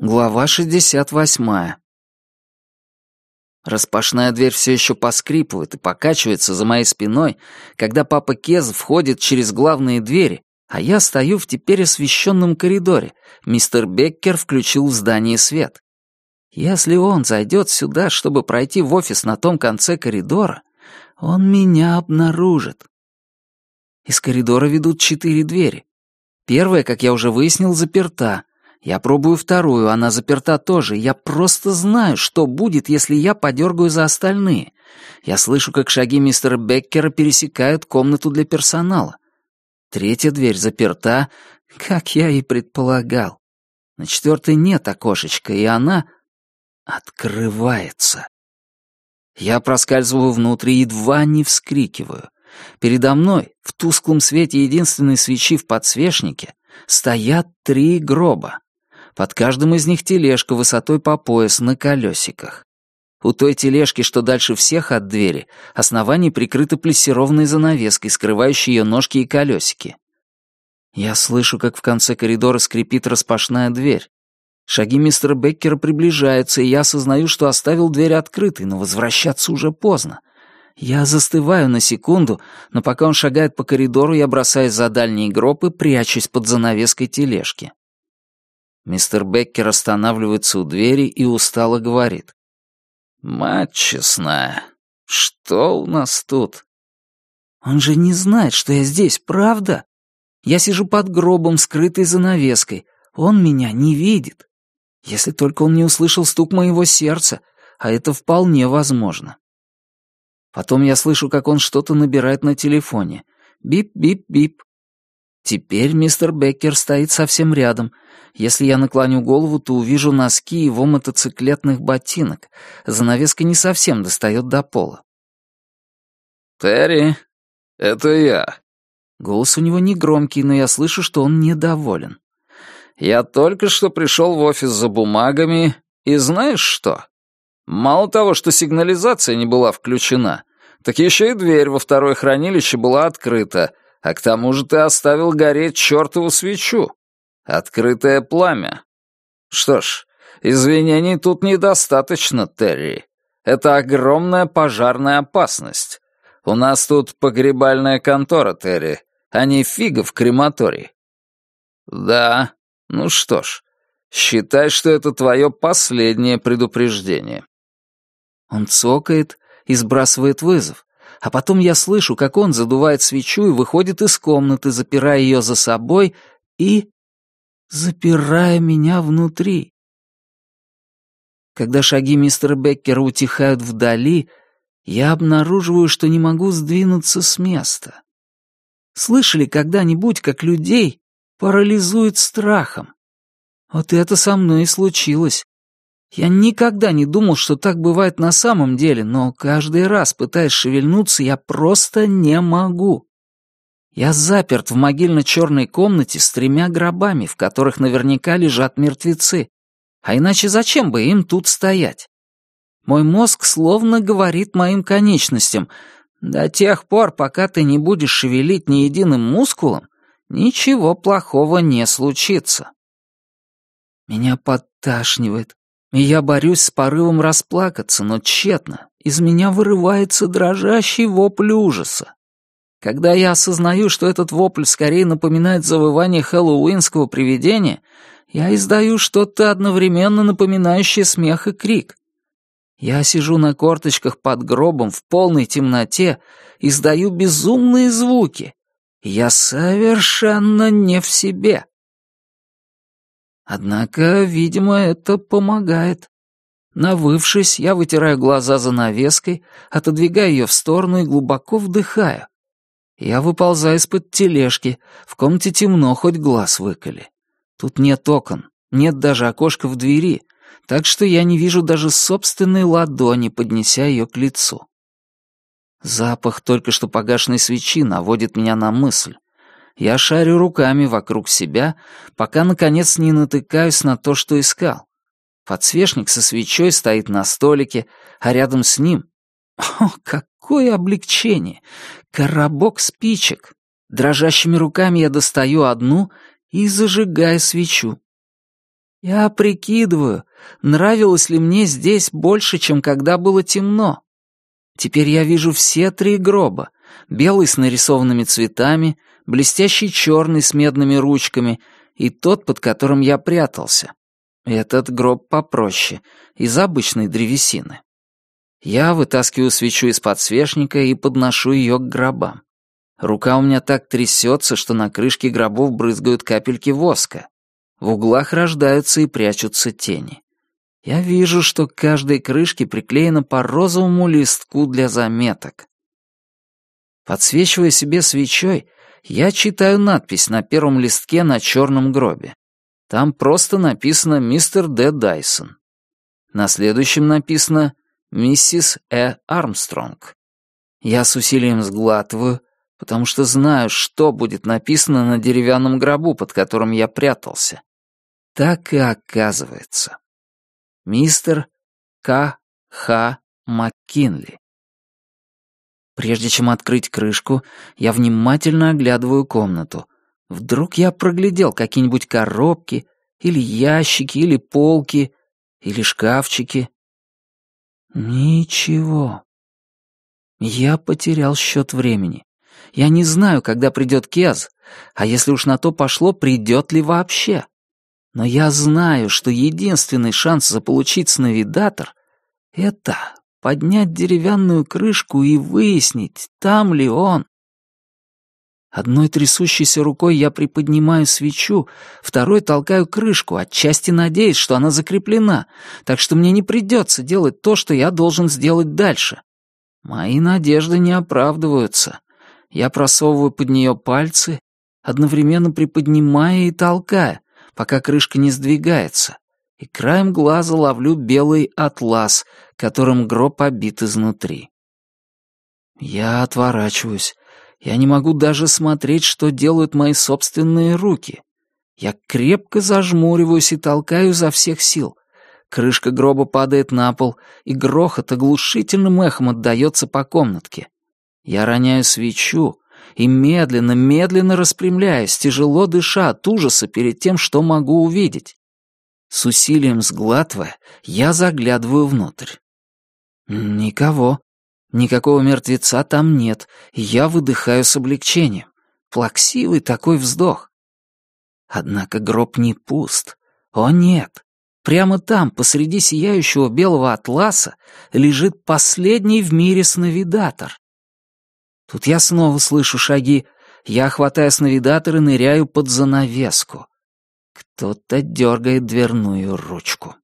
Глава 68. Распашная дверь все еще поскрипывает и покачивается за моей спиной, когда папа Кез входит через главные двери, а я стою в теперь освещенном коридоре. Мистер Беккер включил в здании свет. Если он зайдет сюда, чтобы пройти в офис на том конце коридора, он меня обнаружит. Из коридора ведут четыре двери. Первая, как я уже выяснил, заперта. Я пробую вторую, она заперта тоже. Я просто знаю, что будет, если я подергаю за остальные. Я слышу, как шаги мистера Беккера пересекают комнату для персонала. Третья дверь заперта, как я и предполагал. На четвертой нет окошечка, и она открывается. Я проскальзываю внутрь и едва не вскрикиваю. Передо мной, в тусклом свете единственной свечи в подсвечнике, стоят три гроба. Под каждым из них тележка высотой по пояс на колесиках. У той тележки, что дальше всех от двери, основание прикрыто плессированной занавеской, скрывающей ее ножки и колесики. Я слышу, как в конце коридора скрипит распашная дверь. Шаги мистера Беккера приближаются, и я осознаю, что оставил дверь открытой, но возвращаться уже поздно. Я застываю на секунду, но пока он шагает по коридору, я бросаюсь за дальние гроб и прячусь под занавеской тележки. Мистер Беккер останавливается у двери и устало говорит. «Мать честная, что у нас тут?» «Он же не знает, что я здесь, правда? Я сижу под гробом, скрытой занавеской. Он меня не видит. Если только он не услышал стук моего сердца, а это вполне возможно». Потом я слышу, как он что-то набирает на телефоне. Бип-бип-бип. Теперь мистер Беккер стоит совсем рядом. Если я наклоню голову, то увижу носки его мотоциклетных ботинок. Занавеска не совсем достает до пола. «Терри, это я». Голос у него не громкий, но я слышу, что он недоволен. «Я только что пришел в офис за бумагами, и знаешь что? Мало того, что сигнализация не была включена, так еще и дверь во второе хранилище была открыта, а к тому же ты оставил гореть чертову свечу. Открытое пламя. Что ж, извинений тут недостаточно, Терри. Это огромная пожарная опасность. У нас тут погребальная контора, Терри, а не фига в крематории. Да, ну что ж, считай, что это твое последнее предупреждение. Он цокает и сбрасывает вызов, а потом я слышу, как он задувает свечу и выходит из комнаты, запирая ее за собой и... запирая меня внутри. Когда шаги мистера Беккера утихают вдали, я обнаруживаю, что не могу сдвинуться с места. Слышали когда-нибудь, как людей парализует страхом? Вот это со мной и случилось. Я никогда не думал, что так бывает на самом деле, но каждый раз, пытаясь шевельнуться, я просто не могу. Я заперт в могильно-черной комнате с тремя гробами, в которых наверняка лежат мертвецы. А иначе зачем бы им тут стоять? Мой мозг словно говорит моим конечностям, до тех пор, пока ты не будешь шевелить ни единым мускулом, ничего плохого не случится. Меня подташнивает, и я борюсь с порывом расплакаться, но тщетно. Из меня вырывается дрожащий вопль ужаса. Когда я осознаю, что этот вопль скорее напоминает завывание хэллоуинского привидения, я издаю что-то одновременно напоминающее смех и крик. Я сижу на корточках под гробом в полной темноте, издаю безумные звуки. Я совершенно не в себе. Однако, видимо, это помогает. Навывшись, я вытираю глаза занавеской, отодвигаю ее в сторону и глубоко вдыхаю. Я выползаю из-под тележки, в комнате темно, хоть глаз выколи. Тут нет окон, нет даже окошка в двери, так что я не вижу даже собственной ладони, поднеся ее к лицу. Запах только что погашенной свечи наводит меня на мысль. Я шарю руками вокруг себя, пока, наконец, не натыкаюсь на то, что искал. Подсвечник со свечой стоит на столике, а рядом с ним... О, какое облегчение! Коробок спичек! Дрожащими руками я достаю одну и зажигаю свечу. Я прикидываю, нравилось ли мне здесь больше, чем когда было темно. Теперь я вижу все три гроба. Белый с нарисованными цветами, блестящий черный с медными ручками и тот, под которым я прятался. Этот гроб попроще, из обычной древесины. Я вытаскиваю свечу из подсвечника и подношу ее к гробам. Рука у меня так трясется, что на крышке гробов брызгают капельки воска. В углах рождаются и прячутся тени. Я вижу, что к каждой крышке приклеено по розовому листку для заметок. Подсвечивая себе свечой, я читаю надпись на первом листке на черном гробе. Там просто написано «Мистер Д. Дайсон». На следующем написано «Миссис Э. Армстронг». Я с усилием сглатываю, потому что знаю, что будет написано на деревянном гробу, под которым я прятался. Так и оказывается. Мистер К. Х. МакКинли. Прежде чем открыть крышку, я внимательно оглядываю комнату. Вдруг я проглядел какие-нибудь коробки, или ящики, или полки, или шкафчики. Ничего. Я потерял счет времени. Я не знаю, когда придет Кез, а если уж на то пошло, придет ли вообще. Но я знаю, что единственный шанс заполучить сновидатор — это поднять деревянную крышку и выяснить, там ли он. Одной трясущейся рукой я приподнимаю свечу, второй толкаю крышку, отчасти надеясь, что она закреплена, так что мне не придется делать то, что я должен сделать дальше. Мои надежды не оправдываются. Я просовываю под нее пальцы, одновременно приподнимая и толкая, пока крышка не сдвигается, и краем глаза ловлю белый атлас, которым гроб обит изнутри. Я отворачиваюсь. Я не могу даже смотреть, что делают мои собственные руки. Я крепко зажмуриваюсь и толкаю изо всех сил. Крышка гроба падает на пол, и грохот оглушительным эхом отдаётся по комнатке. Я роняю свечу, и медленно, медленно распрямляясь, тяжело дыша от ужаса перед тем, что могу увидеть. С усилием сглатывая, я заглядываю внутрь. Никого. Никакого мертвеца там нет, я выдыхаю с облегчением. Плаксивый такой вздох. Однако гроб не пуст. О нет. Прямо там, посреди сияющего белого атласа, лежит последний в мире сновидатор. Тут я снова слышу шаги. Я хватаю сновидатор и ныряю под занавеску. Кто-то дергает дверную ручку.